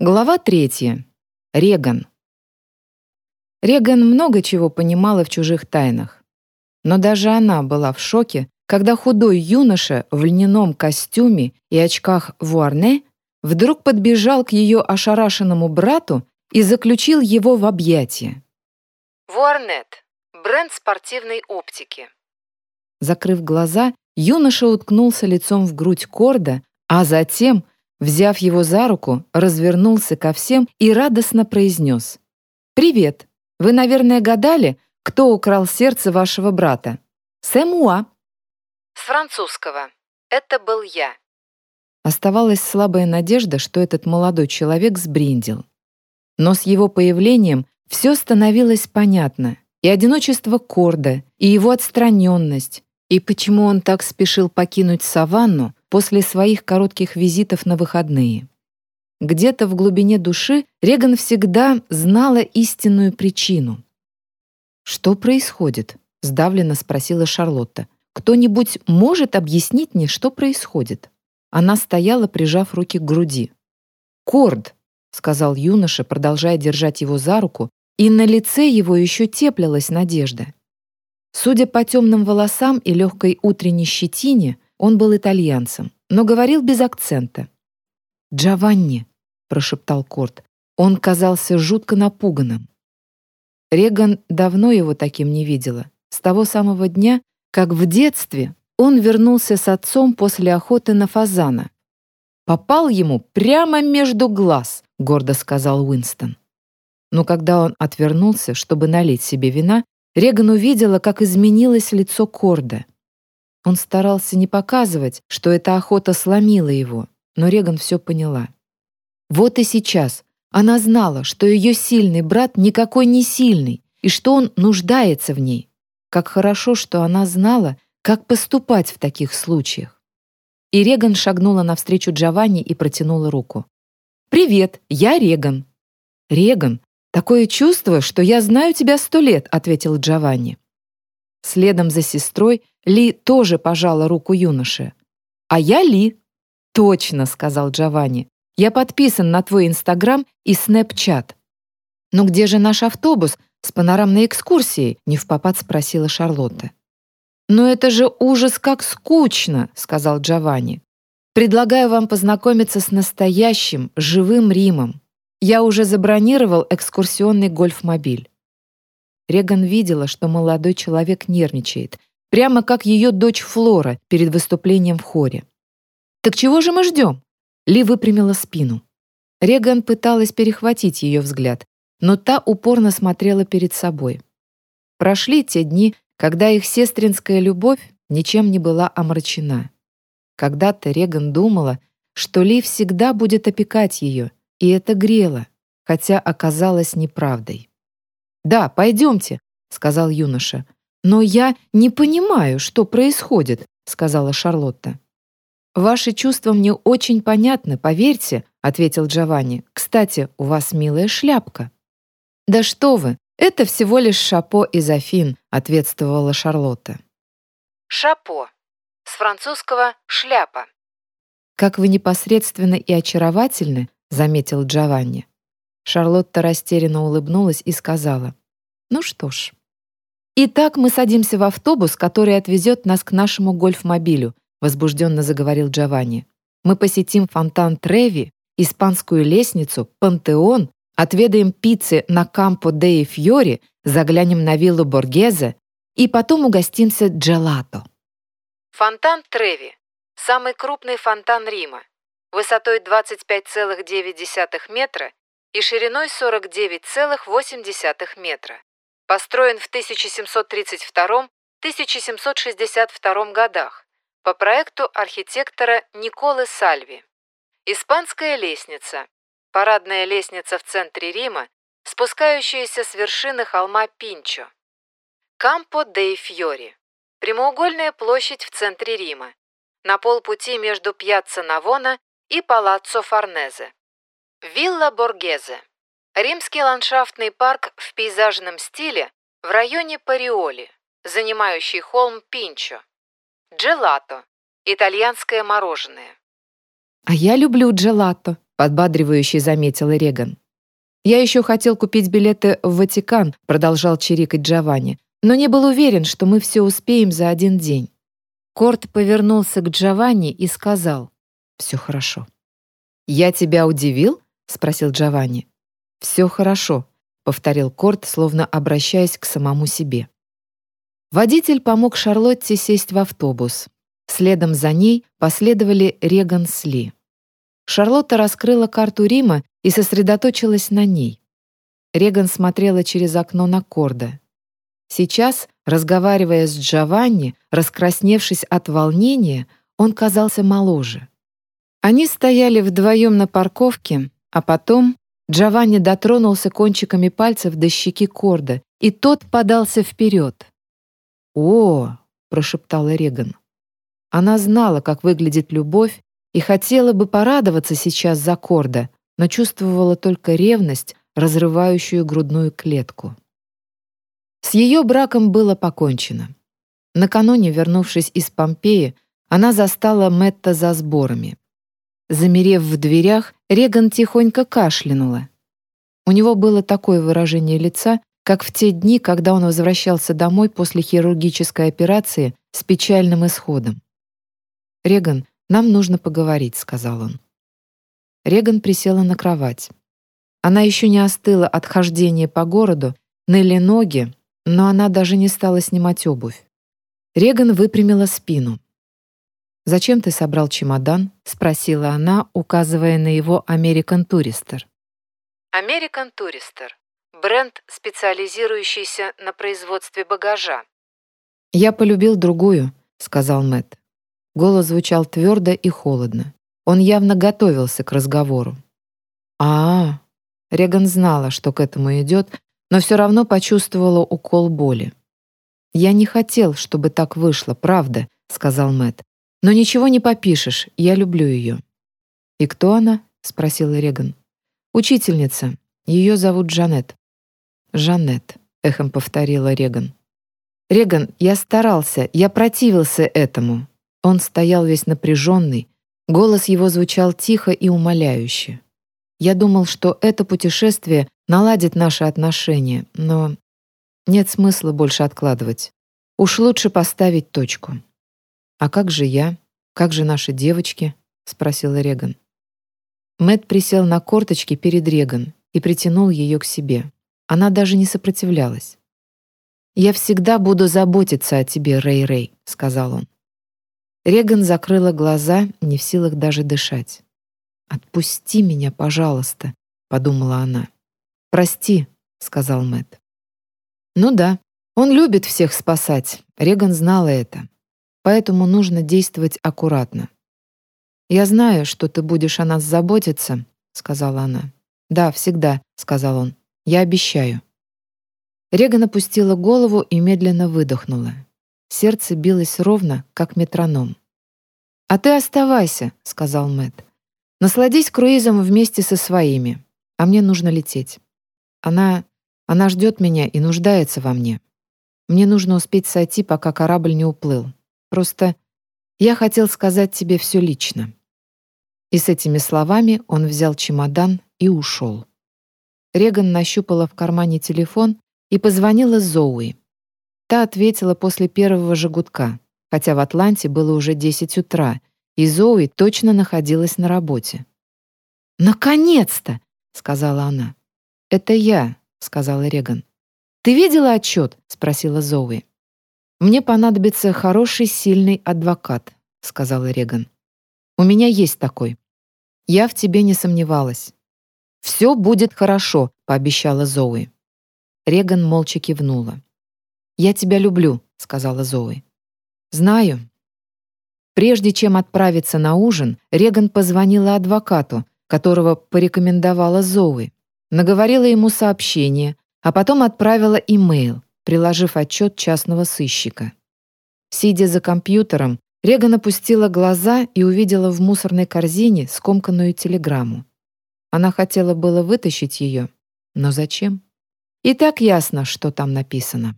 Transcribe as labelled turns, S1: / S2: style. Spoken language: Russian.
S1: Глава третья. Реган. Реган много чего понимала в чужих тайнах. Но даже она была в шоке, когда худой юноша в льняном костюме и очках вуарне вдруг подбежал к ее ошарашенному брату и заключил его в объятия.
S2: Вуарнет – бренд спортивной оптики.
S1: Закрыв глаза, юноша уткнулся лицом в грудь Корда, а затем – Взяв его за руку, развернулся ко всем и радостно произнес. «Привет! Вы, наверное, гадали, кто украл сердце вашего брата? Сэмуа!»
S2: С французского. Это был я.
S1: Оставалась слабая надежда, что этот молодой человек сбриндил. Но с его появлением все становилось понятно. И одиночество Корда, и его отстраненность, и почему он так спешил покинуть саванну, после своих коротких визитов на выходные. Где-то в глубине души Реган всегда знала истинную причину. «Что происходит?» — сдавленно спросила Шарлотта. «Кто-нибудь может объяснить мне, что происходит?» Она стояла, прижав руки к груди. «Корд!» — сказал юноша, продолжая держать его за руку, и на лице его еще теплилась надежда. Судя по темным волосам и легкой утренней щетине, он был итальянцем, но говорил без акцента. «Джованни», — прошептал Корт. Он казался жутко напуганным. Реган давно его таким не видела. С того самого дня, как в детстве он вернулся с отцом после охоты на фазана. «Попал ему прямо между глаз», — гордо сказал Уинстон. Но когда он отвернулся, чтобы налить себе вина, Реган увидела, как изменилось лицо Корда. Он старался не показывать, что эта охота сломила его, но Реган все поняла. Вот и сейчас она знала, что ее сильный брат никакой не сильный, и что он нуждается в ней. Как хорошо, что она знала, как поступать в таких случаях. И Реган шагнула навстречу Джованни и протянула руку. «Привет, я Реган». «Реган, такое чувство, что я знаю тебя сто лет», — ответил Джованни. Следом за сестрой ли тоже пожала руку юноше. «А я Ли». «Точно», — сказал Джованни. «Я подписан на твой Инстаграм и Снэпчат». «Но где же наш автобус с панорамной экскурсией?» — не в попад спросила Шарлотта. «Но это же ужас как скучно», — сказал Джованни. «Предлагаю вам познакомиться с настоящим, живым Римом. Я уже забронировал экскурсионный гольф-мобиль». Реган видела, что молодой человек нервничает, прямо как ее дочь Флора перед выступлением в хоре. «Так чего же мы ждем?» Ли выпрямила спину. Реган пыталась перехватить ее взгляд, но та упорно смотрела перед собой. Прошли те дни, когда их сестринская любовь ничем не была омрачена. Когда-то Реган думала, что Ли всегда будет опекать ее, и это грело, хотя оказалось неправдой. «Да, пойдемте», — сказал юноша. «Но я не понимаю, что происходит», — сказала Шарлотта. «Ваши чувства мне очень понятны, поверьте», — ответил Джованни. «Кстати, у вас милая шляпка». «Да что вы, это всего лишь шапо из Афин», — ответствовала Шарлотта.
S2: Шапо. С французского «шляпа».
S1: «Как вы непосредственны и очаровательны», — заметил Джованни. Шарлотта растерянно улыбнулась и сказала. «Ну что ж, «Итак, мы садимся в автобус, который отвезет нас к нашему гольф-мобилю», возбужденно заговорил Джованни. «Мы посетим фонтан Треви, испанскую лестницу, пантеон, отведаем пиццы на Кампо деи Фьори, заглянем на виллу Боргезе и потом угостимся джелато».
S2: Фонтан Треви – самый крупный фонтан Рима, высотой 25,9 метра и шириной 49,8 метра. Построен в 1732-1762 годах по проекту архитектора Николы Сальви. Испанская лестница. Парадная лестница в центре Рима, спускающаяся с вершины холма Пинчо. Кампо дей Фьори. Прямоугольная площадь в центре Рима. На полпути между Пьяцца Навона и Палаццо Форнезе. Вилла Боргезе. Римский ландшафтный парк в пейзажном стиле в районе Париоли, занимающий холм Пинчо. Джелато – итальянское мороженое.
S1: «А я люблю джелато», подбадривающе заметила Реган. «Я еще хотел купить билеты в Ватикан», продолжал чирикать Джованни, но не был уверен, что мы все успеем за один день. Корт повернулся к Джованни и сказал, «Все хорошо». «Я тебя удивил?» — спросил Джованни. «Все хорошо», — повторил Корт, словно обращаясь к самому себе. Водитель помог Шарлотте сесть в автобус. Следом за ней последовали Реган с Ли. Шарлотта раскрыла карту Рима и сосредоточилась на ней. Реган смотрела через окно на Корда. Сейчас, разговаривая с Джованни, раскрасневшись от волнения, он казался моложе. Они стояли вдвоем на парковке, а потом Джованни дотронулся кончиками пальцев до щеки Корда, и тот подался вперед. «О!» — прошептала Реган. Она знала, как выглядит любовь, и хотела бы порадоваться сейчас за Корда, но чувствовала только ревность, разрывающую грудную клетку. С ее браком было покончено. Накануне, вернувшись из Помпеи, она застала Мэтта за сборами. Замерев в дверях, Реган тихонько кашлянула. У него было такое выражение лица, как в те дни, когда он возвращался домой после хирургической операции с печальным исходом. «Реган, нам нужно поговорить», — сказал он. Реган присела на кровать. Она еще не остыла от хождения по городу, ныли ноги, но она даже не стала снимать обувь. Реган выпрямила спину. «Зачем ты собрал чемодан?» — спросила она, указывая на его «Американ Туристер».
S2: «Американ Туристер» — бренд, специализирующийся на производстве багажа.
S1: «Я полюбил другую», — сказал Мэтт. Голос звучал твердо и холодно. Он явно готовился к разговору. а, -а, -а. Реган знала, что к этому идет, но все равно почувствовала укол боли. «Я не хотел, чтобы так вышло, правда», — сказал Мэт. «Но ничего не попишешь, я люблю ее». «И кто она?» — спросила Реган. «Учительница. Ее зовут Джанет». «Жанет», — эхом повторила Реган. «Реган, я старался, я противился этому. Он стоял весь напряженный, голос его звучал тихо и умоляюще. Я думал, что это путешествие наладит наши отношения, но нет смысла больше откладывать. Уж лучше поставить точку. «А как же я? Как же наши девочки?» — спросила Реган. Мэт присел на корточки перед Реган и притянул ее к себе. Она даже не сопротивлялась. «Я всегда буду заботиться о тебе, Рэй-Рэй», — сказал он. Реган закрыла глаза, не в силах даже дышать. «Отпусти меня, пожалуйста», — подумала она. «Прости», — сказал Мэт. «Ну да, он любит всех спасать», — Реган знала это. «Поэтому нужно действовать аккуратно». «Я знаю, что ты будешь о нас заботиться», — сказала она. «Да, всегда», — сказал он. «Я обещаю». Реган опустила голову и медленно выдохнула. Сердце билось ровно, как метроном. «А ты оставайся», — сказал Мэт. «Насладись круизом вместе со своими, а мне нужно лететь. Она... она ждет меня и нуждается во мне. Мне нужно успеть сойти, пока корабль не уплыл. Просто я хотел сказать тебе все лично». И с этими словами он взял чемодан и ушел. Реган нащупала в кармане телефон и позвонила Зоуи. Та ответила после первого же гудка, хотя в Атланте было уже 10 утра, и Зоуи точно находилась на работе. «Наконец-то!» — сказала она. «Это я», — сказала Реган. «Ты видела отчет?» — спросила Зоуи. «Мне понадобится хороший, сильный адвокат», — сказала Реган. «У меня есть такой. Я в тебе не сомневалась». «Все будет хорошо», — пообещала Зоуи. Реган молча кивнула. «Я тебя люблю», — сказала Зои. «Знаю». Прежде чем отправиться на ужин, Реган позвонила адвокату, которого порекомендовала Зои, наговорила ему сообщение, а потом отправила имейл, приложив отчет частного сыщика. Сидя за компьютером, Реган опустила глаза и увидела в мусорной корзине скомканную телеграмму. Она хотела было вытащить ее, но зачем? И так ясно, что там написано.